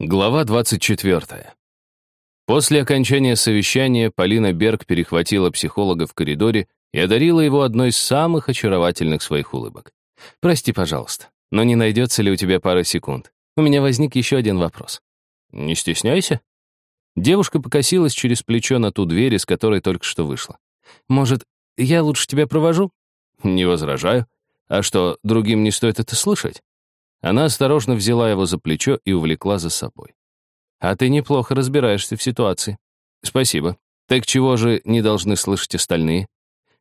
Глава 24. После окончания совещания Полина Берг перехватила психолога в коридоре и одарила его одной из самых очаровательных своих улыбок. «Прости, пожалуйста, но не найдется ли у тебя пара секунд? У меня возник еще один вопрос». «Не стесняйся». Девушка покосилась через плечо на ту дверь, из которой только что вышла. «Может, я лучше тебя провожу?» «Не возражаю. А что, другим не стоит это слышать?» Она осторожно взяла его за плечо и увлекла за собой. «А ты неплохо разбираешься в ситуации». «Спасибо. Так чего же не должны слышать остальные?»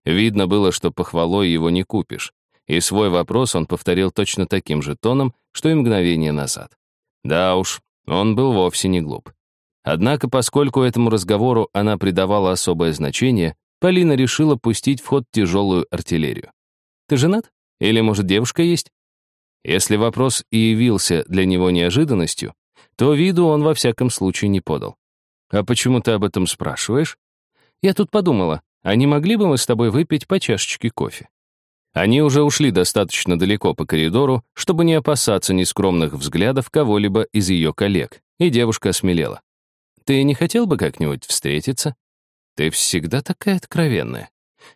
Видно было, что похвалой его не купишь. И свой вопрос он повторил точно таким же тоном, что и мгновение назад. Да уж, он был вовсе не глуп. Однако, поскольку этому разговору она придавала особое значение, Полина решила пустить в ход тяжелую артиллерию. «Ты женат? Или, может, девушка есть?» Если вопрос и явился для него неожиданностью, то виду он во всяком случае не подал. «А почему ты об этом спрашиваешь?» «Я тут подумала, а не могли бы мы с тобой выпить по чашечке кофе?» Они уже ушли достаточно далеко по коридору, чтобы не опасаться нескромных взглядов кого-либо из ее коллег, и девушка осмелела. «Ты не хотел бы как-нибудь встретиться?» «Ты всегда такая откровенная».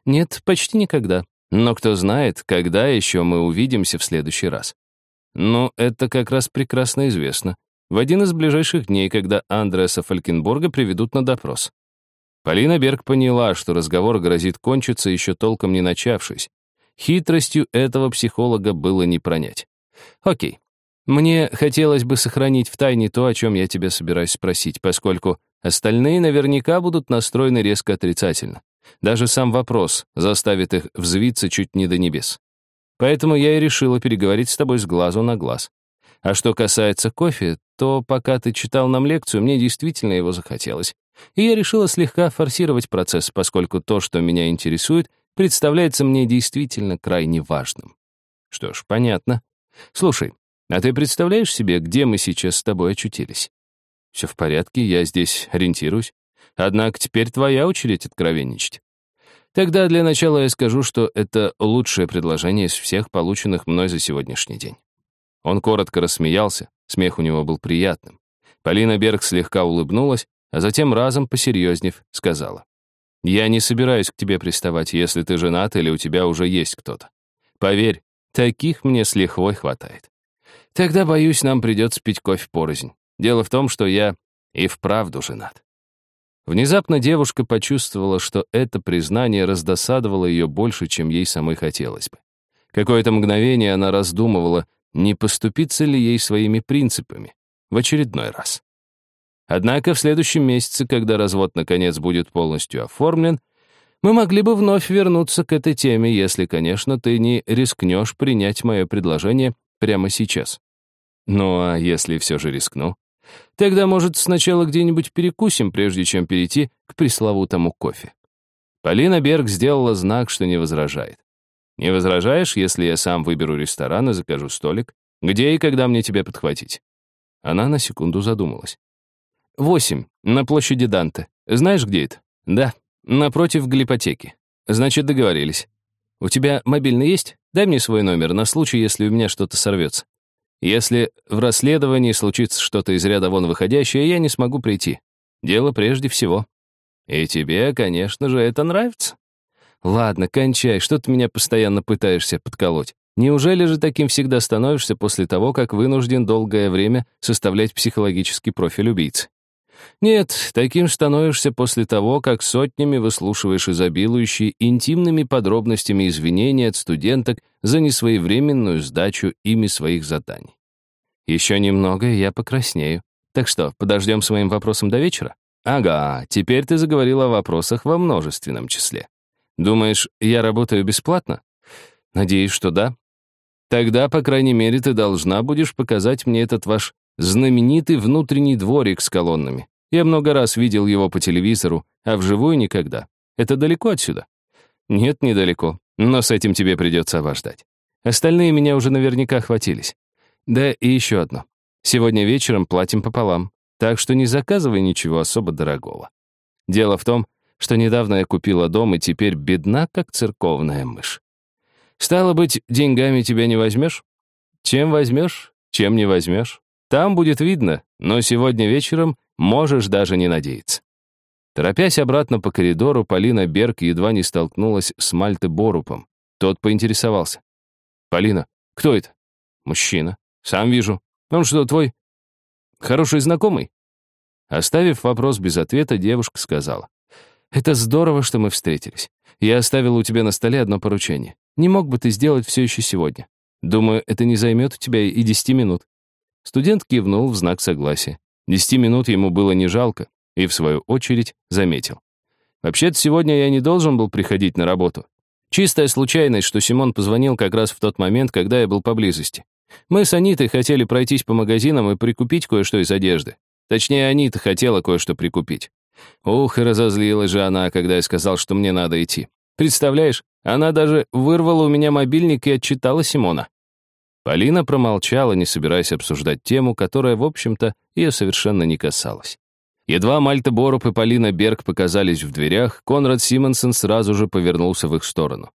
«Нет, почти никогда. Но кто знает, когда еще мы увидимся в следующий раз. Ну, это как раз прекрасно известно. В один из ближайших дней, когда Андреаса Фалькенборга приведут на допрос. Полина Берг поняла, что разговор грозит кончиться, еще толком не начавшись. Хитростью этого психолога было не пронять. Окей. Мне хотелось бы сохранить в тайне то, о чем я тебя собираюсь спросить, поскольку остальные наверняка будут настроены резко отрицательно. Даже сам вопрос заставит их взвиться чуть не до небес. Поэтому я и решила переговорить с тобой с глазу на глаз. А что касается кофе, то пока ты читал нам лекцию, мне действительно его захотелось. И я решила слегка форсировать процесс, поскольку то, что меня интересует, представляется мне действительно крайне важным. Что ж, понятно. Слушай, а ты представляешь себе, где мы сейчас с тобой очутились? Все в порядке, я здесь ориентируюсь. Однако теперь твоя очередь откровенничать. Тогда для начала я скажу, что это лучшее предложение из всех полученных мной за сегодняшний день. Он коротко рассмеялся, смех у него был приятным. Полина Берг слегка улыбнулась, а затем разом посерьезнев сказала. «Я не собираюсь к тебе приставать, если ты женат или у тебя уже есть кто-то. Поверь, таких мне с лихвой хватает. Тогда, боюсь, нам придется пить кофе порознь. Дело в том, что я и вправду женат». Внезапно девушка почувствовала, что это признание раздосадовало ее больше, чем ей самой хотелось бы. Какое-то мгновение она раздумывала, не поступиться ли ей своими принципами в очередной раз. Однако в следующем месяце, когда развод наконец будет полностью оформлен, мы могли бы вновь вернуться к этой теме, если, конечно, ты не рискнешь принять мое предложение прямо сейчас. Ну а если все же рискну? Тогда, может, сначала где-нибудь перекусим, прежде чем перейти к пресловутому кофе. Полина Берг сделала знак, что не возражает. Не возражаешь, если я сам выберу ресторан и закажу столик? Где и когда мне тебя подхватить? Она на секунду задумалась. Восемь, на площади Данте. Знаешь, где это? Да, напротив глипотеки. Значит, договорились. У тебя мобильный есть? Дай мне свой номер на случай, если у меня что-то сорвется. Если в расследовании случится что-то из ряда вон выходящее, я не смогу прийти. Дело прежде всего. И тебе, конечно же, это нравится. Ладно, кончай, что ты меня постоянно пытаешься подколоть. Неужели же таким всегда становишься после того, как вынужден долгое время составлять психологический профиль убийцы? Нет, таким становишься после того, как сотнями выслушиваешь изобилующие интимными подробностями извинения от студенток за несвоевременную сдачу ими своих заданий. Еще немного, и я покраснею. Так что, подождем с моим вопросом до вечера? Ага, теперь ты заговорила о вопросах во множественном числе. Думаешь, я работаю бесплатно? Надеюсь, что да. Тогда, по крайней мере, ты должна будешь показать мне этот ваш знаменитый внутренний дворик с колоннами. Я много раз видел его по телевизору, а вживую никогда. Это далеко отсюда? Нет, недалеко, но с этим тебе придется обождать. Остальные меня уже наверняка хватились. Да и еще одно. Сегодня вечером платим пополам, так что не заказывай ничего особо дорогого. Дело в том, что недавно я купила дом и теперь бедна, как церковная мышь. Стало быть, деньгами тебя не возьмешь? Чем возьмешь, чем не возьмешь? Там будет видно, но сегодня вечером можешь даже не надеяться. Торопясь обратно по коридору, Полина Берг едва не столкнулась с Мальте Борупом. Тот поинтересовался. «Полина, кто это?» «Мужчина. Сам вижу. Он что, твой хороший знакомый?» Оставив вопрос без ответа, девушка сказала. «Это здорово, что мы встретились. Я оставила у тебя на столе одно поручение. Не мог бы ты сделать все еще сегодня? Думаю, это не займет у тебя и десяти минут». Студент кивнул в знак согласия. Десяти минут ему было не жалко, и, в свою очередь, заметил. «Вообще-то сегодня я не должен был приходить на работу. Чистая случайность, что Симон позвонил как раз в тот момент, когда я был поблизости. Мы с Анитой хотели пройтись по магазинам и прикупить кое-что из одежды. Точнее, Анита хотела кое-что прикупить. Ух, и разозлилась же она, когда я сказал, что мне надо идти. Представляешь, она даже вырвала у меня мобильник и отчитала Симона. Полина промолчала, не собираясь обсуждать тему, которая, в общем-то, ее совершенно не касалась. Едва Мальта Боруп и Полина Берг показались в дверях, Конрад Симонсон сразу же повернулся в их сторону.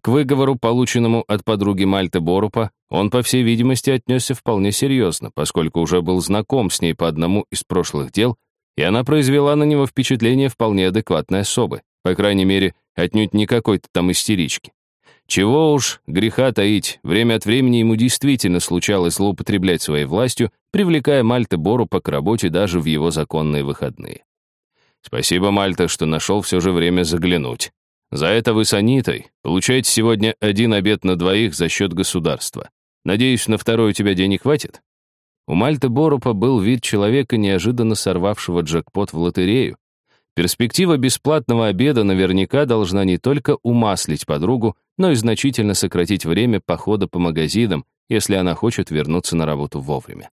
К выговору, полученному от подруги Мальты Борупа, он, по всей видимости, отнесся вполне серьезно, поскольку уже был знаком с ней по одному из прошлых дел, и она произвела на него впечатление вполне адекватной особы, по крайней мере, отнюдь не какой-то там истерички. Чего уж греха таить, время от времени ему действительно случалось злоупотреблять своей властью, привлекая Мальта Борупа к работе даже в его законные выходные. Спасибо, Мальта, что нашел все же время заглянуть. За это вы с Анитой получаете сегодня один обед на двоих за счет государства. Надеюсь, на второй у тебя денег хватит? У Мальты Борупа был вид человека, неожиданно сорвавшего джекпот в лотерею, Перспектива бесплатного обеда наверняка должна не только умаслить подругу, но и значительно сократить время похода по магазинам, если она хочет вернуться на работу вовремя.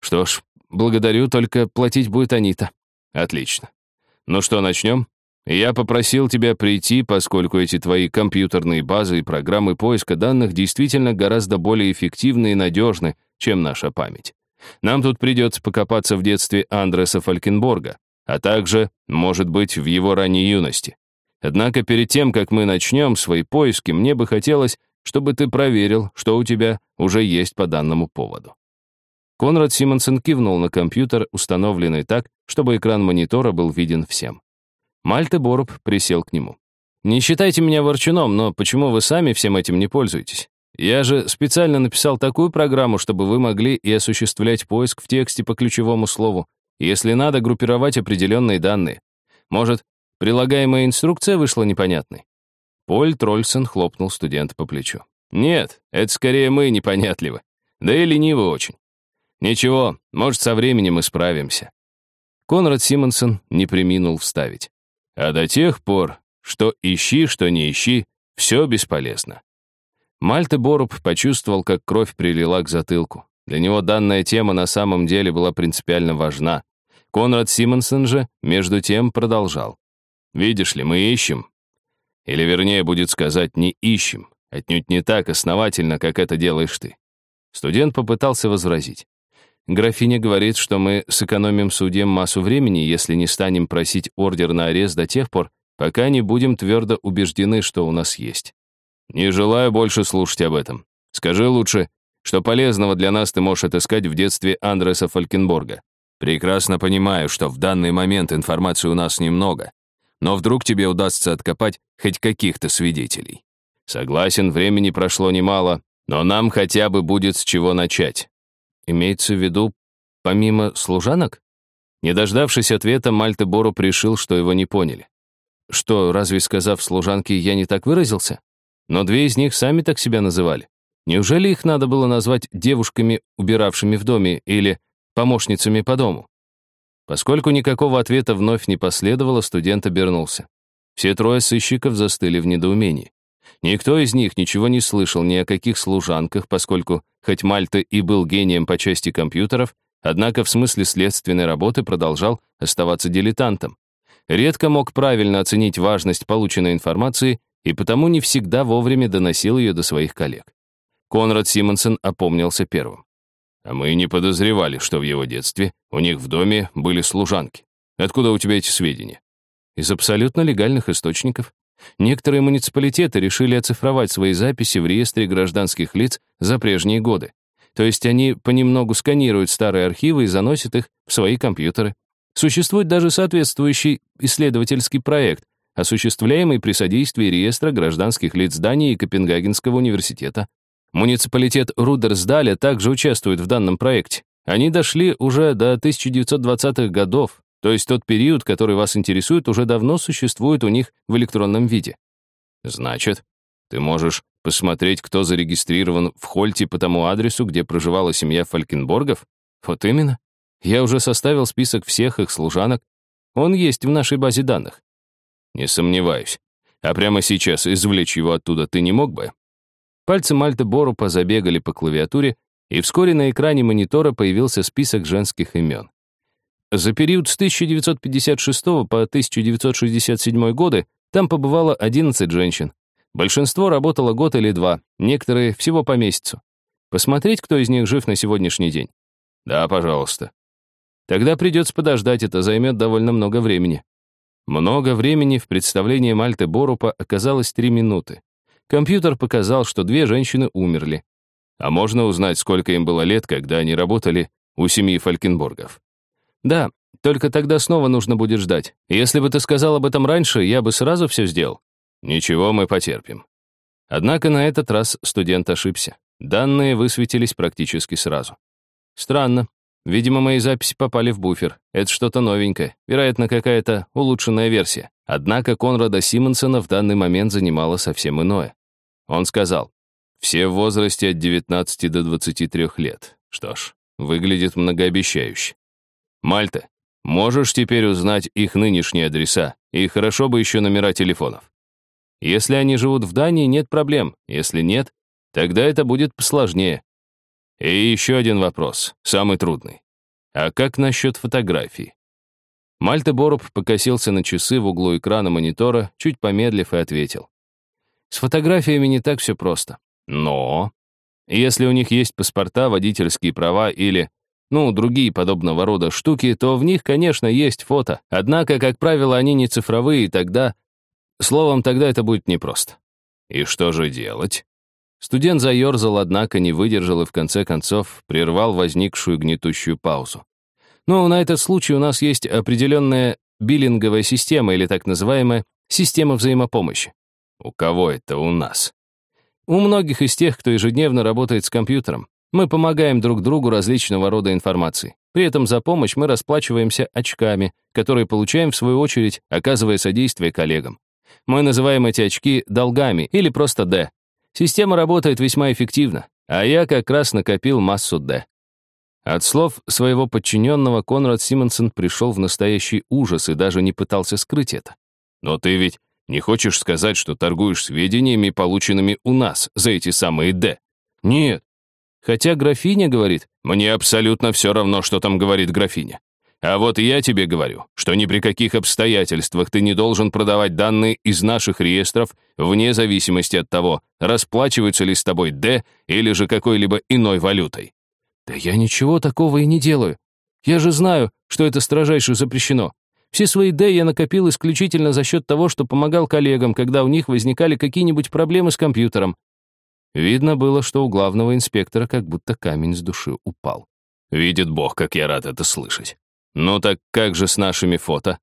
Что ж, благодарю, только платить будет Анита. Отлично. Ну что, начнем? Я попросил тебя прийти, поскольку эти твои компьютерные базы и программы поиска данных действительно гораздо более эффективны и надежны, чем наша память. Нам тут придется покопаться в детстве Андреса Фалькенборга, а также, может быть, в его ранней юности. Однако перед тем, как мы начнем свои поиски, мне бы хотелось, чтобы ты проверил, что у тебя уже есть по данному поводу. Конрад Симонсон кивнул на компьютер, установленный так, чтобы экран монитора был виден всем. Мальте Боруб присел к нему. «Не считайте меня ворчуном, но почему вы сами всем этим не пользуетесь? Я же специально написал такую программу, чтобы вы могли и осуществлять поиск в тексте по ключевому слову, если надо, группировать определенные данные. Может, прилагаемая инструкция вышла непонятной? Поль Трольсон хлопнул студента по плечу. «Нет, это скорее мы непонятливы. Да и ленивы очень. Ничего, может, со временем исправимся». Конрад Симонсон не приминул вставить. «А до тех пор, что ищи, что не ищи, все бесполезно». Мальте Боруб почувствовал, как кровь прилила к затылку. Для него данная тема на самом деле была принципиально важна. Конрад Симонсон же, между тем, продолжал. «Видишь ли, мы ищем. Или, вернее, будет сказать, не ищем. Отнюдь не так основательно, как это делаешь ты». Студент попытался возразить. Графиня говорит, что мы сэкономим судьям массу времени, если не станем просить ордер на арест до тех пор, пока не будем твердо убеждены, что у нас есть. Не желаю больше слушать об этом. Скажи лучше, что полезного для нас ты можешь отыскать в детстве Андреса Фалькенборга. Прекрасно понимаю, что в данный момент информации у нас немного, но вдруг тебе удастся откопать хоть каких-то свидетелей. Согласен, времени прошло немало, но нам хотя бы будет с чего начать. Имеется в виду, помимо служанок? Не дождавшись ответа, Мальте Бору что его не поняли. Что, разве сказав служанке, я не так выразился? Но две из них сами так себя называли. Неужели их надо было назвать девушками, убиравшими в доме, или помощницами по дому? Поскольку никакого ответа вновь не последовало, студент обернулся. Все трое сыщиков застыли в недоумении. Никто из них ничего не слышал ни о каких служанках, поскольку, хоть Мальта и был гением по части компьютеров, однако в смысле следственной работы продолжал оставаться дилетантом. Редко мог правильно оценить важность полученной информации и потому не всегда вовремя доносил ее до своих коллег. Конрад Симонсон опомнился первым. А мы не подозревали, что в его детстве у них в доме были служанки. Откуда у тебя эти сведения? Из абсолютно легальных источников. Некоторые муниципалитеты решили оцифровать свои записи в реестре гражданских лиц за прежние годы. То есть они понемногу сканируют старые архивы и заносят их в свои компьютеры. Существует даже соответствующий исследовательский проект, осуществляемый при содействии реестра гражданских лиц Дании и Копенгагенского университета. Муниципалитет Рудерсдаля также участвует в данном проекте. Они дошли уже до 1920-х годов, то есть тот период, который вас интересует, уже давно существует у них в электронном виде. Значит, ты можешь посмотреть, кто зарегистрирован в Хольте по тому адресу, где проживала семья Фалькенборгов? Вот именно. Я уже составил список всех их служанок. Он есть в нашей базе данных. Не сомневаюсь. А прямо сейчас извлечь его оттуда ты не мог бы? Пальцы Мальты Борупа забегали по клавиатуре, и вскоре на экране монитора появился список женских имен. За период с 1956 по 1967 годы там побывало 11 женщин. Большинство работало год или два, некоторые всего по месяцу. Посмотреть, кто из них жив на сегодняшний день? Да, пожалуйста. Тогда придется подождать, это займет довольно много времени. Много времени в представлении Мальты Борупа оказалось три минуты. Компьютер показал, что две женщины умерли. А можно узнать, сколько им было лет, когда они работали у семьи Фалькенборгов? Да, только тогда снова нужно будет ждать. Если бы ты сказал об этом раньше, я бы сразу все сделал. Ничего, мы потерпим. Однако на этот раз студент ошибся. Данные высветились практически сразу. Странно. Видимо, мои записи попали в буфер. Это что-то новенькое. Вероятно, какая-то улучшенная версия. Однако Конрада Симонсона в данный момент занимало совсем иное. Он сказал, все в возрасте от 19 до 23 лет. Что ж, выглядит многообещающе. Мальта, можешь теперь узнать их нынешние адреса, и хорошо бы еще номера телефонов. Если они живут в Дании, нет проблем. Если нет, тогда это будет посложнее. И еще один вопрос, самый трудный. А как насчет фотографий? Мальта Боруб покосился на часы в углу экрана монитора, чуть помедлив и ответил. С фотографиями не так все просто. Но если у них есть паспорта, водительские права или, ну, другие подобного рода штуки, то в них, конечно, есть фото. Однако, как правило, они не цифровые, и тогда... Словом, тогда это будет непросто. И что же делать? Студент заерзал, однако не выдержал и в конце концов прервал возникшую гнетущую паузу. Но на этот случай у нас есть определенная биллинговая система или так называемая система взаимопомощи. У кого это у нас? У многих из тех, кто ежедневно работает с компьютером. Мы помогаем друг другу различного рода информации. При этом за помощь мы расплачиваемся очками, которые получаем в свою очередь, оказывая содействие коллегам. Мы называем эти очки долгами или просто D. Система работает весьма эффективно, а я как раз накопил массу D. От слов своего подчиненного Конрад Симонсон пришел в настоящий ужас и даже не пытался скрыть это. «Но ты ведь не хочешь сказать, что торгуешь сведениями, полученными у нас за эти самые «Д»?» «Нет». Хотя графиня говорит, «Мне абсолютно все равно, что там говорит графиня. А вот я тебе говорю, что ни при каких обстоятельствах ты не должен продавать данные из наших реестров вне зависимости от того, расплачиваются ли с тобой «Д» или же какой-либо иной валютой. Да я ничего такого и не делаю. Я же знаю, что это строжайше запрещено. Все свои «Д» я накопил исключительно за счет того, что помогал коллегам, когда у них возникали какие-нибудь проблемы с компьютером. Видно было, что у главного инспектора как будто камень с души упал. «Видит Бог, как я рад это слышать. Ну так как же с нашими фото?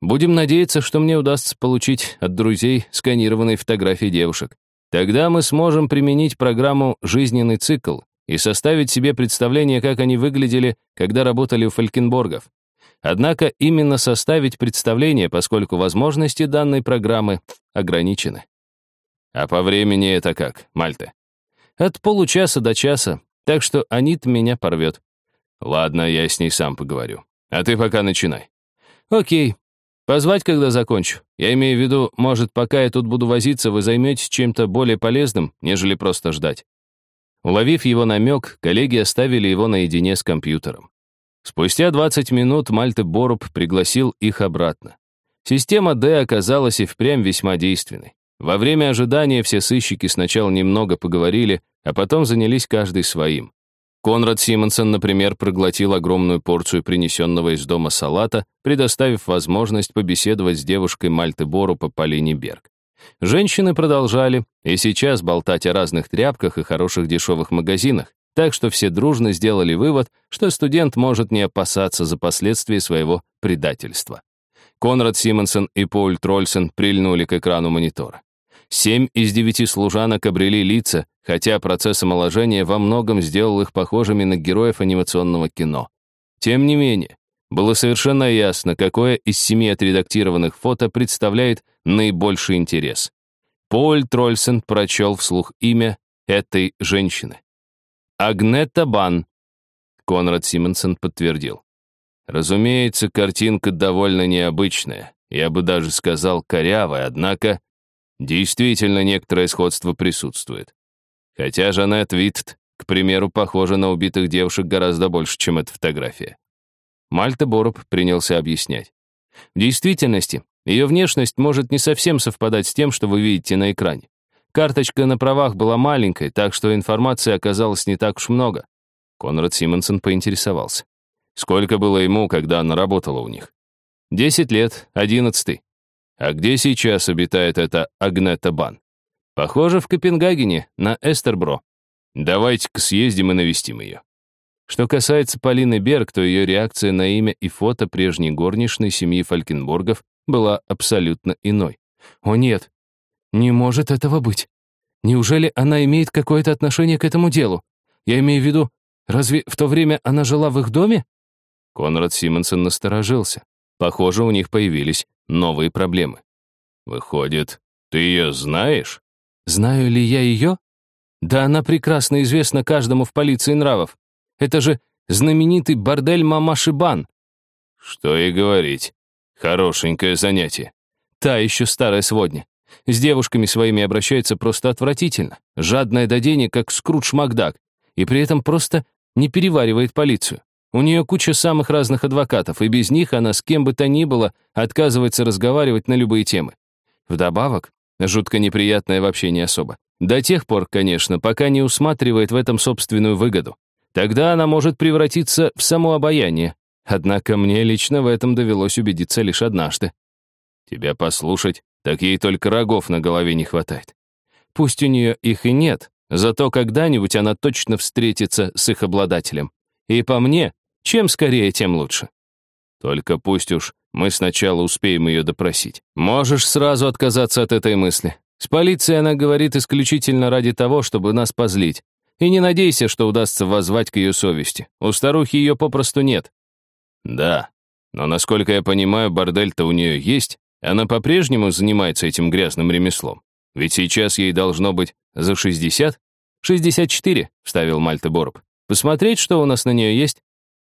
Будем надеяться, что мне удастся получить от друзей сканированные фотографии девушек. Тогда мы сможем применить программу «Жизненный цикл» и составить себе представление, как они выглядели, когда работали у Фалькенборгов. Однако именно составить представление, поскольку возможности данной программы ограничены. А по времени это как, Мальта? От получаса до часа, так что Анит меня порвет. Ладно, я с ней сам поговорю. А ты пока начинай. Окей. Позвать, когда закончу. Я имею в виду, может, пока я тут буду возиться, вы займетесь чем-то более полезным, нежели просто ждать. Уловив его намек, коллеги оставили его наедине с компьютером. Спустя 20 минут Мальте Боруб пригласил их обратно. Система D оказалась и впрямь весьма действенной. Во время ожидания все сыщики сначала немного поговорили, а потом занялись каждый своим. Конрад Симонсон, например, проглотил огромную порцию принесенного из дома салата, предоставив возможность побеседовать с девушкой Мальты Бору по Полине Берг. Женщины продолжали и сейчас болтать о разных тряпках и хороших дешевых магазинах, так что все дружно сделали вывод, что студент может не опасаться за последствия своего предательства. Конрад Симонсон и Поль Трольсен прильнули к экрану монитора. Семь из девяти служанок обрели лица, хотя процесс омоложения во многом сделал их похожими на героев анимационного кино. Тем не менее, было совершенно ясно, какое из семи отредактированных фото представляет наибольший интерес. Поль Трольсен прочел вслух имя этой женщины. Агнета Бан. Конрад Симонсон подтвердил. Разумеется, картинка довольно необычная, я бы даже сказал корявая, однако действительно некоторое сходство присутствует. Хотя Жанет Витт, к примеру, похожа на убитых девушек гораздо больше, чем эта фотография. Мальта Бороб принялся объяснять. В действительности, ее внешность может не совсем совпадать с тем, что вы видите на экране. Карточка на правах была маленькой, так что информации оказалось не так уж много. Конрад Симонсон поинтересовался. Сколько было ему, когда она работала у них? Десять лет, одиннадцатый. А где сейчас обитает эта Агнета Бан? Похоже, в Копенгагене, на Эстербро. Давайте-ка съездим и навестим ее. Что касается Полины Берг, то ее реакция на имя и фото прежней горничной семьи Фалькенборгов была абсолютно иной. «О нет, не может этого быть. Неужели она имеет какое-то отношение к этому делу? Я имею в виду, разве в то время она жила в их доме?» Конрад Симонсон насторожился. Похоже, у них появились новые проблемы. «Выходит, ты ее знаешь?» «Знаю ли я ее?» «Да она прекрасно известна каждому в полиции нравов. Это же знаменитый бордель Мамаши Бан». «Что и говорить. Хорошенькое занятие. Та еще старая сводня. С девушками своими обращается просто отвратительно. Жадная до денег, как Скрудж Макдак. И при этом просто не переваривает полицию. У нее куча самых разных адвокатов, и без них она с кем бы то ни было отказывается разговаривать на любые темы. Вдобавок, жутко неприятное в общении особо. До тех пор, конечно, пока не усматривает в этом собственную выгоду. Тогда она может превратиться в само обаяние. Однако мне лично в этом довелось убедиться лишь однажды. Тебя послушать, так ей только рогов на голове не хватает. Пусть у нее их и нет, зато когда-нибудь она точно встретится с их обладателем. И по мне, чем скорее, тем лучше. Только пусть уж мы сначала успеем ее допросить. Можешь сразу отказаться от этой мысли. С полицией она говорит исключительно ради того, чтобы нас позлить. И не надейся, что удастся воззвать к ее совести. У старухи ее попросту нет. Да, но насколько я понимаю, бордель-то у нее есть. Она по-прежнему занимается этим грязным ремеслом. Ведь сейчас ей должно быть за 60? 64, вставил Мальта Борб. Посмотреть, что у нас на нее есть?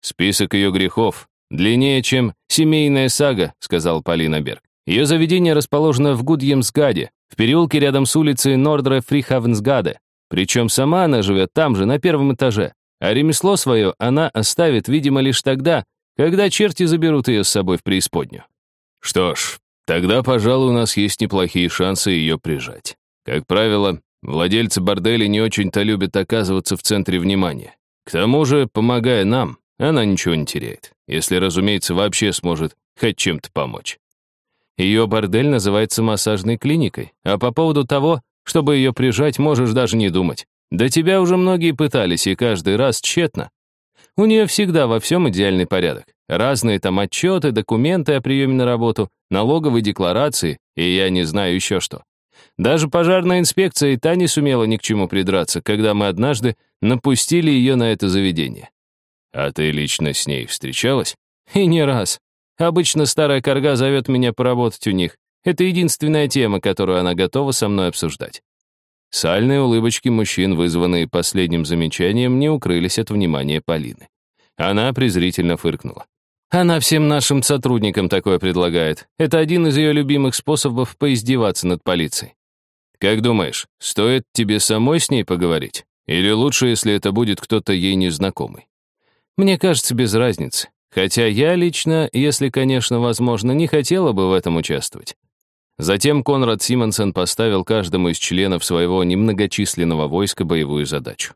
«Список ее грехов длиннее, чем семейная сага», сказал Полина Берг. Ее заведение расположено в Гудьемсгаде, в переулке рядом с улицей Нордре Фрихавенсгаде. Причем сама она живет там же, на первом этаже. А ремесло свое она оставит, видимо, лишь тогда, когда черти заберут ее с собой в преисподнюю. Что ж, тогда, пожалуй, у нас есть неплохие шансы ее прижать. Как правило, владельцы борделей не очень-то любят оказываться в центре внимания. К тому же, помогая нам, она ничего не теряет, если, разумеется, вообще сможет хоть чем-то помочь. Ее бордель называется массажной клиникой, а по поводу того, чтобы ее прижать, можешь даже не думать. До тебя уже многие пытались, и каждый раз тщетно. У нее всегда во всем идеальный порядок. Разные там отчеты, документы о приеме на работу, налоговые декларации, и я не знаю еще что. Даже пожарная инспекция и та не сумела ни к чему придраться, когда мы однажды напустили ее на это заведение. А ты лично с ней встречалась? И не раз. Обычно старая корга зовет меня поработать у них. Это единственная тема, которую она готова со мной обсуждать. Сальные улыбочки мужчин, вызванные последним замечанием, не укрылись от внимания Полины. Она презрительно фыркнула. Она всем нашим сотрудникам такое предлагает. Это один из ее любимых способов поиздеваться над полицией. Как думаешь, стоит тебе самой с ней поговорить? Или лучше, если это будет кто-то ей незнакомый? Мне кажется, без разницы. Хотя я лично, если, конечно, возможно, не хотела бы в этом участвовать. Затем Конрад Симонсон поставил каждому из членов своего немногочисленного войска боевую задачу.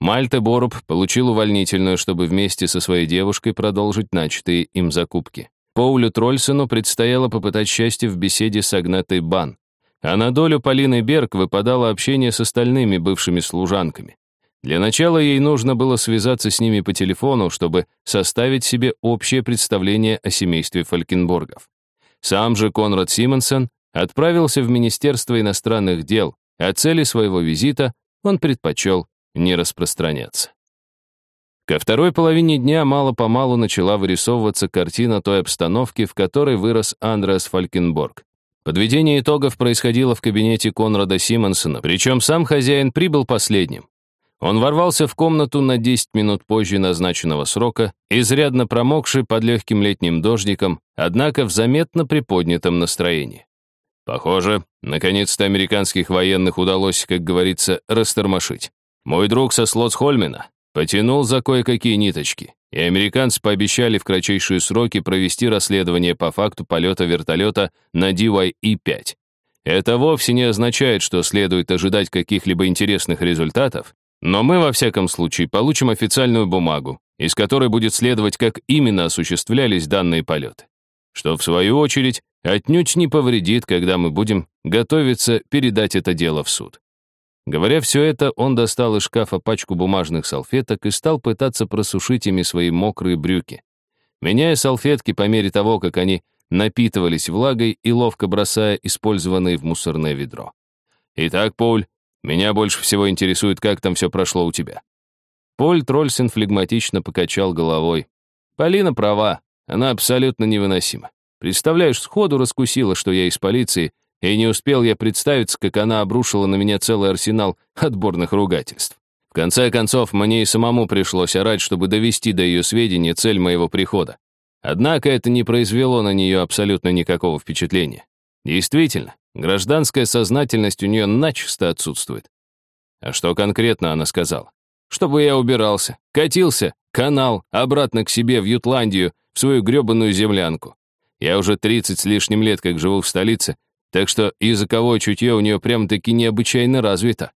Мальте Боруб получил увольнительную, чтобы вместе со своей девушкой продолжить начатые им закупки. Поулю Трольсону предстояло попытать счастье в беседе с Агнатой Бан, а на долю Полины Берг выпадало общение с остальными бывшими служанками. Для начала ей нужно было связаться с ними по телефону, чтобы составить себе общее представление о семействе Фалькенборгов. Сам же Конрад Симонсон отправился в Министерство иностранных дел, о цели своего визита он предпочел не распространяться. Ко второй половине дня мало-помалу начала вырисовываться картина той обстановки, в которой вырос Андреас Фалькенборг. Подведение итогов происходило в кабинете Конрада Симонсона, причем сам хозяин прибыл последним. Он ворвался в комнату на 10 минут позже назначенного срока, изрядно промокший под легким летним дождиком, однако в заметно приподнятом настроении. Похоже, наконец-то американских военных удалось, как говорится, растормошить. Мой друг со Слотсхольмена потянул за кое-какие ниточки, и американцы пообещали в кратчайшие сроки провести расследование по факту полета вертолета на DYE-5. Это вовсе не означает, что следует ожидать каких-либо интересных результатов, но мы, во всяком случае, получим официальную бумагу, из которой будет следовать, как именно осуществлялись данные полеты. Что, в свою очередь, отнюдь не повредит, когда мы будем готовиться передать это дело в суд. Говоря все это, он достал из шкафа пачку бумажных салфеток и стал пытаться просушить ими свои мокрые брюки. Меняя салфетки по мере того, как они напитывались влагой и ловко бросая использованные в мусорное ведро. «Итак, Поль, меня больше всего интересует, как там все прошло у тебя». Поль Трольсен флегматично покачал головой. «Полина права, она абсолютно невыносима. Представляешь, сходу раскусила, что я из полиции, и не успел я представиться, как она обрушила на меня целый арсенал отборных ругательств. В конце концов, мне и самому пришлось орать, чтобы довести до ее сведения цель моего прихода. Однако это не произвело на нее абсолютно никакого впечатления. Действительно, гражданская сознательность у нее начисто отсутствует. А что конкретно она сказала? Чтобы я убирался, катился, канал, обратно к себе в Ютландию, в свою гребаную землянку. Я уже 30 с лишним лет как живу в столице, так что языковое чутье у нее прям-таки необычайно развито.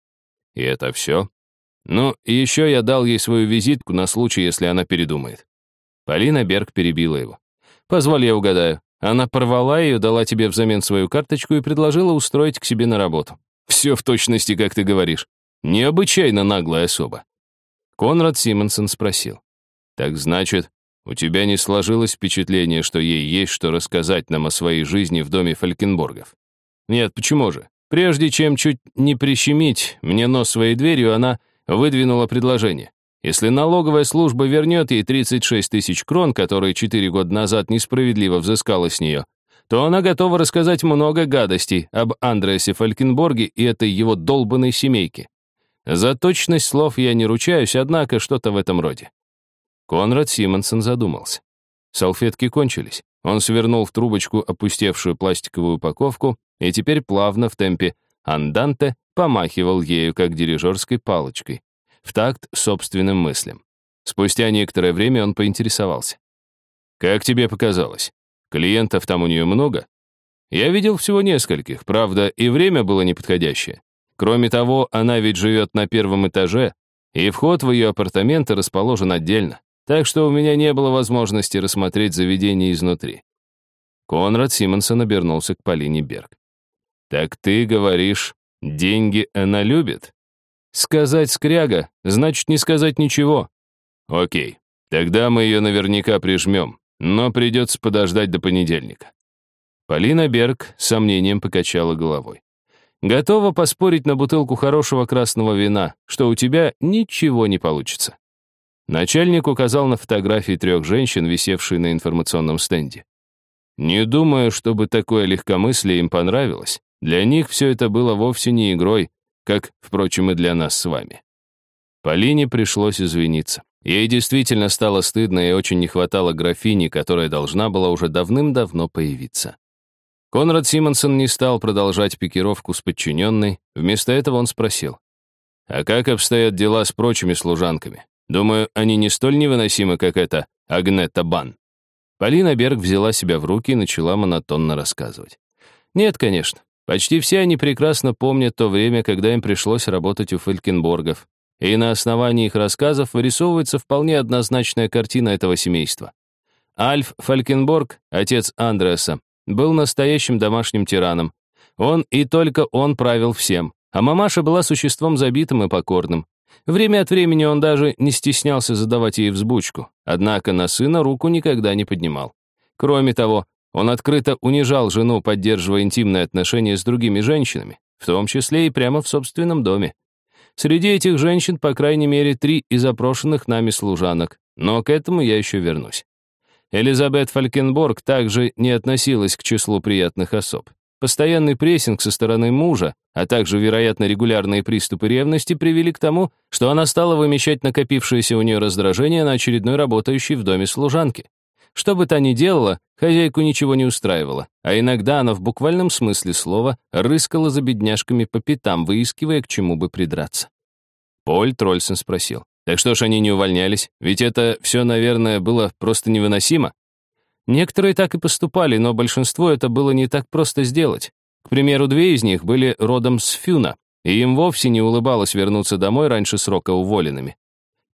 И это все. Ну, и еще я дал ей свою визитку на случай, если она передумает. Полина Берг перебила его. «Позволь, я угадаю. Она порвала ее, дала тебе взамен свою карточку и предложила устроить к себе на работу. Все в точности, как ты говоришь. Необычайно наглая особа». Конрад Симонсон спросил. «Так значит, у тебя не сложилось впечатление, что ей есть что рассказать нам о своей жизни в доме Фалькенборгов? Нет, почему же? Прежде чем чуть не прищемить мне нос своей дверью, она выдвинула предложение. Если налоговая служба вернет ей 36 тысяч крон, которые 4 года назад несправедливо взыскала с нее, то она готова рассказать много гадостей об Андреасе Фалькенборге и этой его долбанной семейке. За точность слов я не ручаюсь, однако что-то в этом роде. Конрад Симонсон задумался. Салфетки кончились. Он свернул в трубочку опустевшую пластиковую упаковку и теперь плавно в темпе анданте помахивал ею, как дирижерской палочкой, в такт собственным мыслям. Спустя некоторое время он поинтересовался. «Как тебе показалось? Клиентов там у нее много?» «Я видел всего нескольких, правда, и время было неподходящее. Кроме того, она ведь живет на первом этаже, и вход в ее апартаменты расположен отдельно так что у меня не было возможности рассмотреть заведение изнутри. Конрад Симонсон обернулся к Полине Берг. «Так ты говоришь, деньги она любит?» «Сказать скряга, значит не сказать ничего». «Окей, тогда мы ее наверняка прижмем, но придется подождать до понедельника». Полина Берг с сомнением покачала головой. «Готова поспорить на бутылку хорошего красного вина, что у тебя ничего не получится». Начальник указал на фотографии трех женщин, висевшие на информационном стенде. Не думаю, чтобы такое легкомыслие им понравилось. Для них все это было вовсе не игрой, как, впрочем, и для нас с вами. Полине пришлось извиниться. Ей действительно стало стыдно и очень не хватало графини, которая должна была уже давным-давно появиться. Конрад Симонсон не стал продолжать пикировку с подчиненной, вместо этого он спросил, «А как обстоят дела с прочими служанками? Думаю, они не столь невыносимы, как эта Агнета Бан. Полина Берг взяла себя в руки и начала монотонно рассказывать. Нет, конечно. Почти все они прекрасно помнят то время, когда им пришлось работать у Фелькенборгов. И на основании их рассказов вырисовывается вполне однозначная картина этого семейства. Альф Фалькенборг, отец Андреаса, был настоящим домашним тираном. Он и только он правил всем, а мамаша была существом забитым и покорным. Время от времени он даже не стеснялся задавать ей взбучку, однако на сына руку никогда не поднимал. Кроме того, он открыто унижал жену, поддерживая интимные отношения с другими женщинами, в том числе и прямо в собственном доме. Среди этих женщин, по крайней мере, три из опрошенных нами служанок, но к этому я еще вернусь. Элизабет Фалькенборг также не относилась к числу приятных особ. Постоянный прессинг со стороны мужа, а также, вероятно, регулярные приступы ревности привели к тому, что она стала вымещать накопившееся у нее раздражение на очередной работающей в доме служанке. Что бы та ни делала, хозяйку ничего не устраивало, а иногда она в буквальном смысле слова рыскала за бедняжками по пятам, выискивая, к чему бы придраться. Поль Трольсон спросил, «Так что ж они не увольнялись? Ведь это все, наверное, было просто невыносимо». Некоторые так и поступали, но большинство это было не так просто сделать. К примеру, две из них были родом с Фюна, и им вовсе не улыбалось вернуться домой раньше срока уволенными.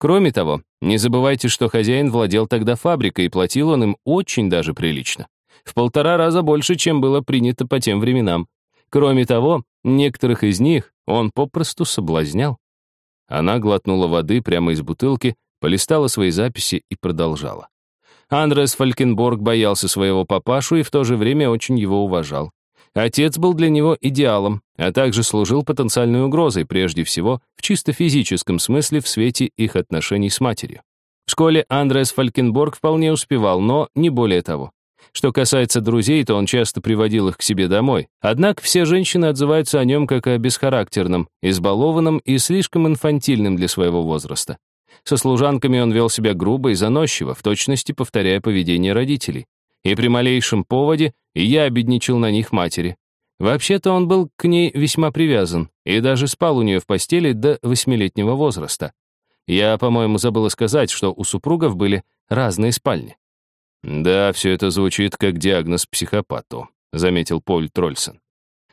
Кроме того, не забывайте, что хозяин владел тогда фабрикой, и платил он им очень даже прилично. В полтора раза больше, чем было принято по тем временам. Кроме того, некоторых из них он попросту соблазнял. Она глотнула воды прямо из бутылки, полистала свои записи и продолжала. Андрес Фалькенборг боялся своего папашу и в то же время очень его уважал. Отец был для него идеалом, а также служил потенциальной угрозой, прежде всего, в чисто физическом смысле в свете их отношений с матерью. В школе Андрес Фалькенборг вполне успевал, но не более того. Что касается друзей, то он часто приводил их к себе домой. Однако все женщины отзываются о нем как о бесхарактерном, избалованном и слишком инфантильном для своего возраста. Со служанками он вел себя грубо и заносчиво, в точности повторяя поведение родителей. И при малейшем поводе я обедничал на них матери. Вообще-то он был к ней весьма привязан и даже спал у нее в постели до восьмилетнего возраста. Я, по-моему, забыла сказать, что у супругов были разные спальни. «Да, все это звучит как диагноз психопату», — заметил Поль Трольсон.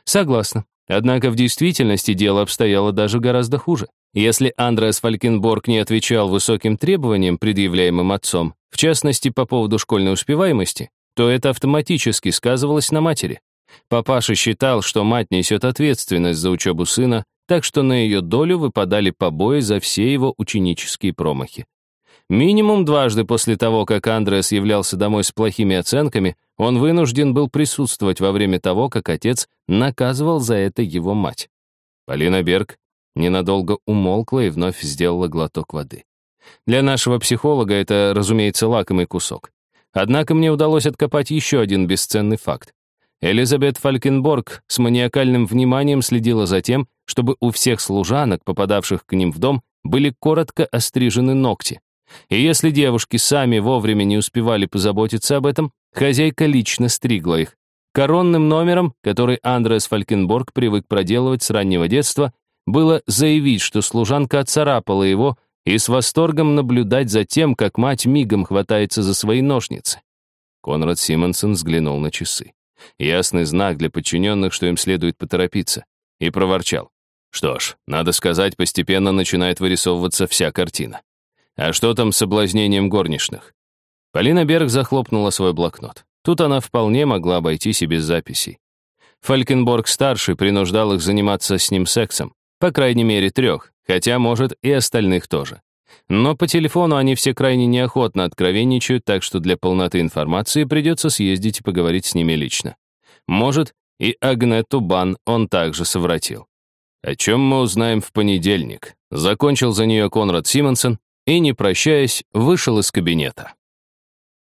«Согласна. Однако в действительности дело обстояло даже гораздо хуже. Если Андреас Фалькенборг не отвечал высоким требованиям, предъявляемым отцом, в частности по поводу школьной успеваемости, то это автоматически сказывалось на матери. Папаша считал, что мать несет ответственность за учебу сына, так что на ее долю выпадали побои за все его ученические промахи. Минимум дважды после того, как Андреас являлся домой с плохими оценками, он вынужден был присутствовать во время того, как отец наказывал за это его мать. Полина Берг ненадолго умолкла и вновь сделала глоток воды. Для нашего психолога это, разумеется, лакомый кусок. Однако мне удалось откопать еще один бесценный факт. Элизабет Фалькенборг с маниакальным вниманием следила за тем, чтобы у всех служанок, попадавших к ним в дом, были коротко острижены ногти. И если девушки сами вовремя не успевали позаботиться об этом, хозяйка лично стригла их. Коронным номером, который Андреас Фалькенборг привык проделывать с раннего детства, было заявить, что служанка отцарапала его, и с восторгом наблюдать за тем, как мать мигом хватается за свои ножницы. Конрад Симонсон взглянул на часы. Ясный знак для подчиненных, что им следует поторопиться, и проворчал. Что ж, надо сказать, постепенно начинает вырисовываться вся картина. А что там с соблазнением горничных? Полина Берг захлопнула свой блокнот. Тут она вполне могла обойтись и без записей. Фалькенборг-старший принуждал их заниматься с ним сексом. По крайней мере, трех, хотя, может, и остальных тоже. Но по телефону они все крайне неохотно откровенничают, так что для полноты информации придется съездить и поговорить с ними лично. Может, и Агнету Бан он также совратил. О чем мы узнаем в понедельник. Закончил за нее Конрад Симонсон, и, не прощаясь, вышел из кабинета.